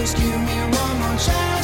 Just give me one more chance.